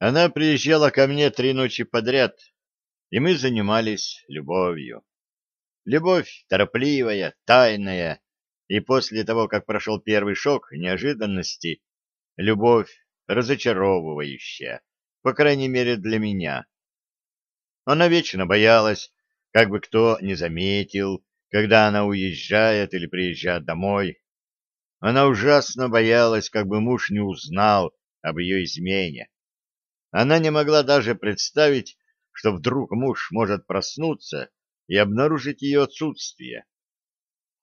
Она приезжала ко мне три ночи подряд, и мы занимались любовью. Любовь торопливая, тайная, и после того, как прошел первый шок неожиданности, любовь разочаровывающая, по крайней мере для меня. Она вечно боялась, как бы кто не заметил, когда она уезжает или приезжает домой. Она ужасно боялась, как бы муж не узнал об ее измене. Она не могла даже представить, что вдруг муж может проснуться и обнаружить ее отсутствие.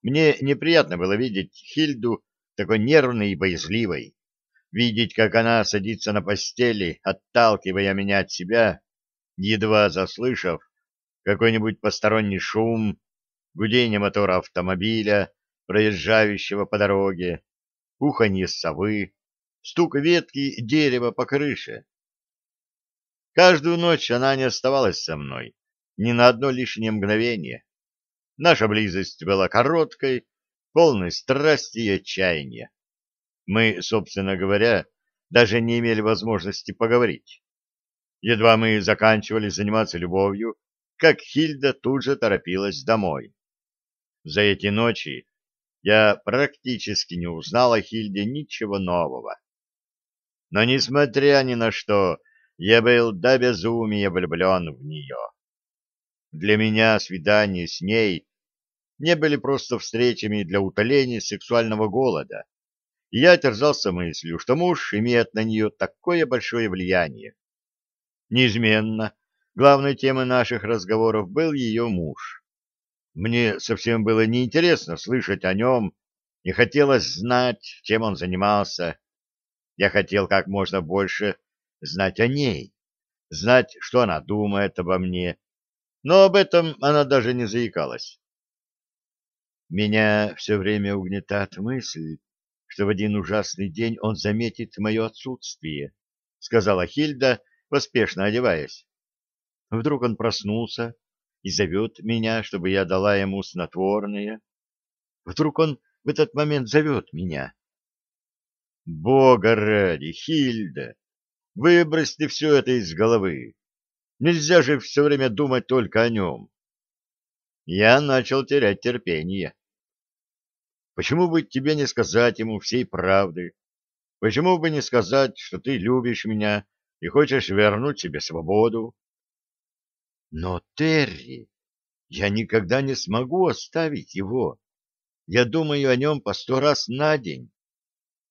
Мне неприятно было видеть Хильду такой нервной и боязливой, видеть, как она садится на постели, отталкивая меня от себя, едва заслышав какой-нибудь посторонний шум, гудение мотора автомобиля, проезжающего по дороге, уханье совы, стук ветки дерева по крыше. Каждую ночь она не оставалась со мной, ни на одно лишнее мгновение. Наша близость была короткой, полной страсти и отчаяния. Мы, собственно говоря, даже не имели возможности поговорить. Едва мы заканчивали заниматься любовью, как Хильда тут же торопилась домой. За эти ночи я практически не узнал о Хильде ничего нового. Но, несмотря ни на что, я был до безумия влюблен в нее. Для меня свидания с ней не были просто встречами для утоления сексуального голода, и я терзался мыслью, что муж имеет на нее такое большое влияние. Неизменно главной темой наших разговоров был ее муж. Мне совсем было неинтересно слышать о нем, не хотелось знать, чем он занимался. Я хотел как можно больше знать о ней, знать, что она думает обо мне, но об этом она даже не заикалась. Меня все время угнетает мысль, что в один ужасный день он заметит мое отсутствие, — сказала Хильда, поспешно одеваясь. Вдруг он проснулся и зовет меня, чтобы я дала ему снотворное. Вдруг он в этот момент зовет меня. Бога ради, Хильда, выбросьте все это из головы. Нельзя же все время думать только о нем. Я начал терять терпение. Почему бы тебе не сказать ему всей правды? Почему бы не сказать, что ты любишь меня и хочешь вернуть себе свободу? Но, Терри, я никогда не смогу оставить его. Я думаю о нем по сто раз на день.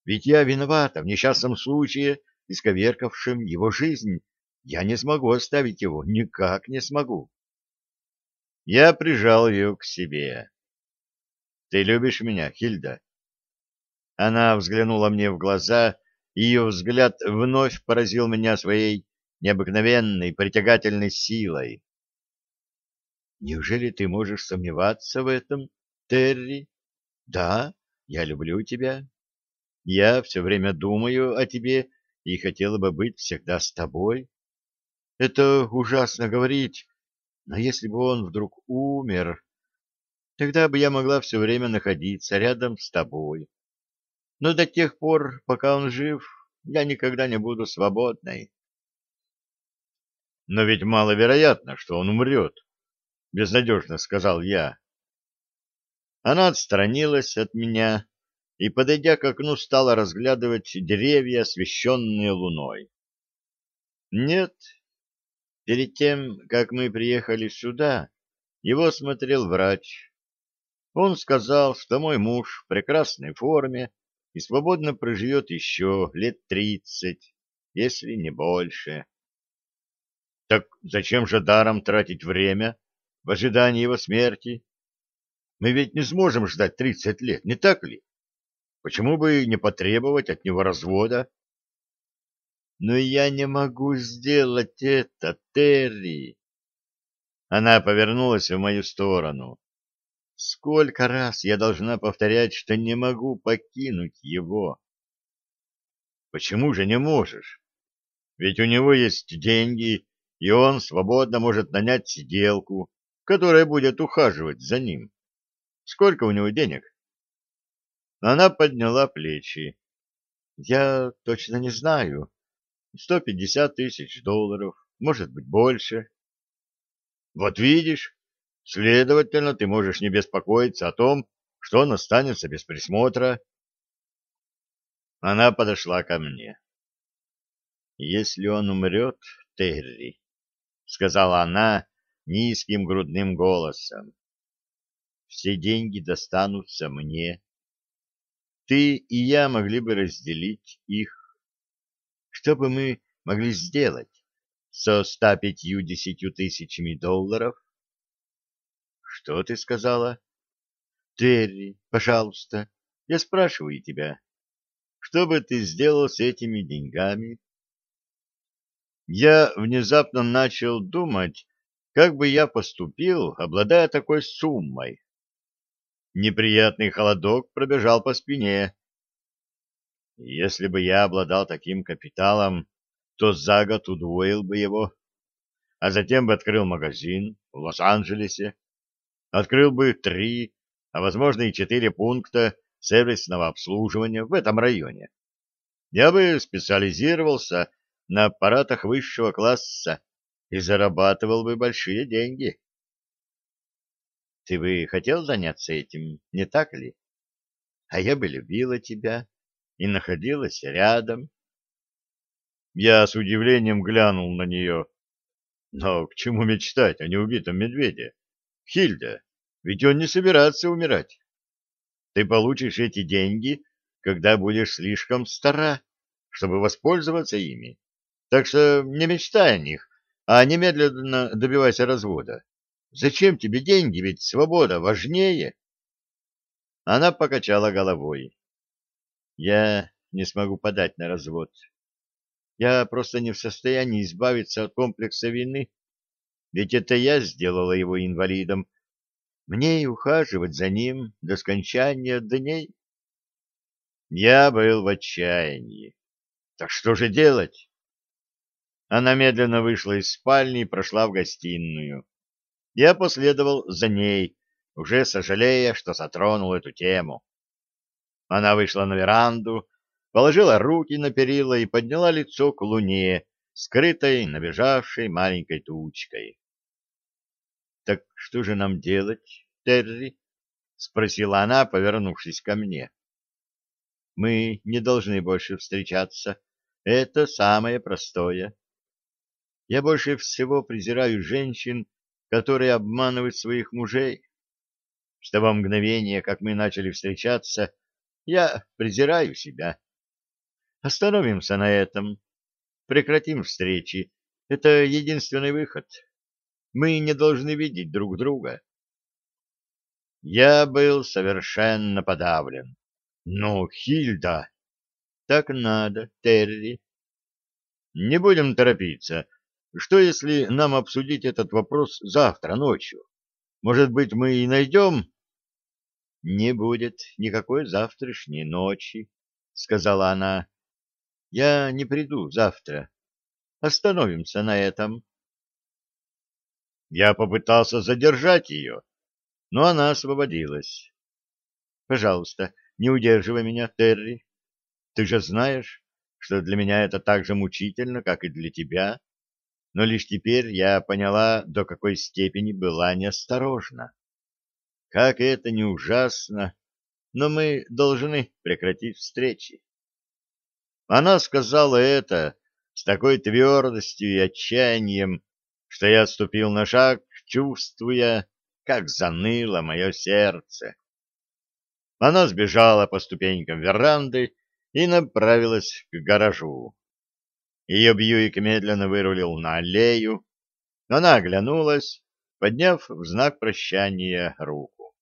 Ведь я виновата в несчастном случае, исковеркавшем его жизнь. Я не смогу оставить его, никак не смогу. Я прижал ее к себе. Ты любишь меня, Хильда? Она взглянула мне в глаза, и ее взгляд вновь поразил меня своей необыкновенной притягательной силой. Неужели ты можешь сомневаться в этом, Терри? Да, я люблю тебя. Я все время думаю о тебе и хотела бы быть всегда с тобой. Это ужасно говорить, но если бы он вдруг умер, Тогда бы я могла все время находиться рядом с тобой. Но до тех пор, пока он жив, я никогда не буду свободной. Но ведь маловероятно, что он умрет, — безнадежно сказал я. Она отстранилась от меня и, подойдя к окну, стала разглядывать деревья, освещенные луной. Нет, перед тем, как мы приехали сюда, его смотрел врач, он сказал, что мой муж в прекрасной форме и свободно проживет еще лет тридцать, если не больше. Так зачем же даром тратить время в ожидании его смерти? Мы ведь не сможем ждать тридцать лет, не так ли? Почему бы не потребовать от него развода? Но я не могу сделать это, Терри. Она повернулась в мою сторону. Сколько раз я должна повторять, что не могу покинуть его? Почему же не можешь? Ведь у него есть деньги, и он свободно может нанять сиделку, которая будет ухаживать за ним. Сколько у него денег? Она подняла плечи. Я точно не знаю. сто пятьдесят тысяч долларов, может быть, больше. Вот видишь, следовательно, ты можешь не беспокоиться о том, что он останется без присмотра. Она подошла ко мне. «Если он умрет, Терри», — сказала она низким грудным голосом, — «все деньги достанутся мне. Ты и я могли бы разделить их. Что бы мы могли сделать со ста пятью-десятью тысячами долларов?» «Что ты сказала?» «Терри, пожалуйста, я спрашиваю тебя, что бы ты сделал с этими деньгами?» Я внезапно начал думать, как бы я поступил, обладая такой суммой. Неприятный холодок пробежал по спине. Если бы я обладал таким капиталом, то за год удвоил бы его, а затем бы открыл магазин в Лос-Анджелесе, открыл бы три, а возможно и четыре пункта сервисного обслуживания в этом районе. Я бы специализировался на аппаратах высшего класса и зарабатывал бы большие деньги. Ты бы хотел заняться этим, не так ли? А я бы любила тебя и находилась рядом. Я с удивлением глянул на нее. Но к чему мечтать о неубитом медведе? Хильда, ведь он не собирается умирать. Ты получишь эти деньги, когда будешь слишком стара, чтобы воспользоваться ими. Так что не мечтай о них, а немедленно добивайся развода. Зачем тебе деньги, ведь свобода важнее. Она покачала головой. Я не смогу подать на развод. Я просто не в состоянии избавиться от комплекса вины. Ведь это я сделала его инвалидом. Мне и ухаживать за ним до скончания дней. Я был в отчаянии. Так что же делать? Она медленно вышла из спальни и прошла в гостиную. Я последовал за ней, уже сожалея, что затронул эту тему. Она вышла на веранду, положила руки на перила и подняла лицо к луне, скрытой набежавшей маленькой тучкой. — Так что же нам делать, Терри? — спросила она, повернувшись ко мне. — Мы не должны больше встречаться. Это самое простое. Я больше всего презираю женщин, которые обманывают своих мужей. С того мгновения, как мы начали встречаться, я презираю себя. Остановимся на этом. Прекратим встречи. Это единственный выход. Мы не должны видеть друг друга. Я был совершенно подавлен. Но, Хильда... Так надо, Терри. Не будем торопиться. Что, если нам обсудить этот вопрос завтра ночью? Может быть, мы и найдем... — Не будет никакой завтрашней ночи, — сказала она. — Я не приду завтра. Остановимся на этом. Я попытался задержать ее, но она освободилась. — Пожалуйста, не удерживай меня, Терри. Ты же знаешь, что для меня это так же мучительно, как и для тебя но лишь теперь я поняла, до какой степени была неосторожна. Как это не ужасно, но мы должны прекратить встречи. Она сказала это с такой твердостью и отчаянием, что я ступил на шаг, чувствуя, как заныло мое сердце. Она сбежала по ступенькам веранды и направилась к гаражу. Ее Бьюик медленно вырулил на аллею. Она оглянулась, подняв в знак прощания руку.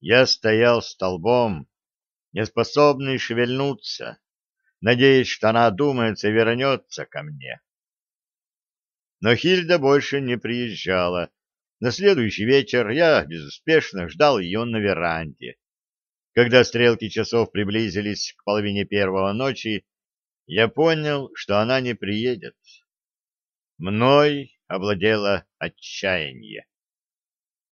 Я стоял столбом, неспособный шевельнуться, надеясь, что она одумается и вернется ко мне. Но Хильда больше не приезжала. На следующий вечер я безуспешно ждал ее на веранде. Когда стрелки часов приблизились к половине первого ночи, я понял, что она не приедет. Мной овладело отчаяние.